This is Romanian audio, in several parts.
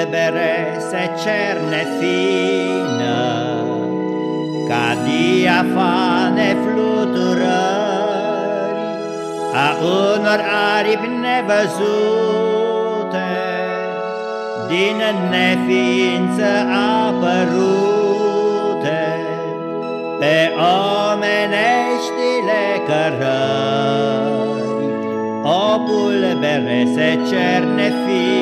pulbere se cerne fină, Ca diafane fluturări A unor aripi nevăzute, Din neființă apărute, Pe omeneștile cărări. O pulbere se cerne fină.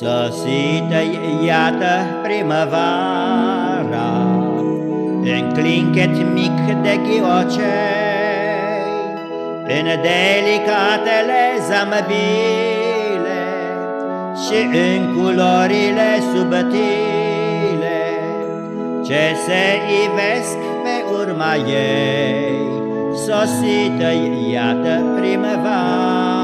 Sosită iată primăvara, În clinchet mic de ghiocei, în delicatele zambile Și în culorile subtile Ce se ivesc pe urma ei. Sosită iată primăvara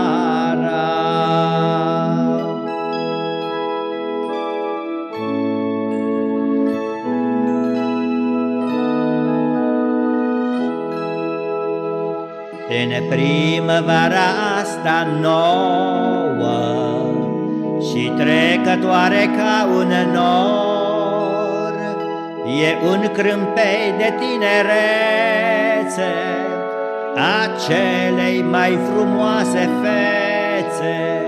În primăvara asta nouă Și trecătoare ca un nor E un crâmpei de tinerețe A celei mai frumoase fețe.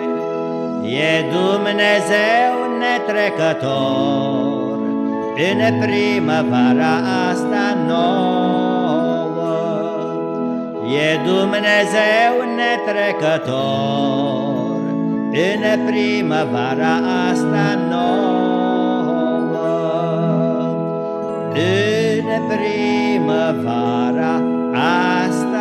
E Dumnezeu netrecător. În primăvara asta nouă Dumnezeu netrecător În primăvara asta nouă În primăvara asta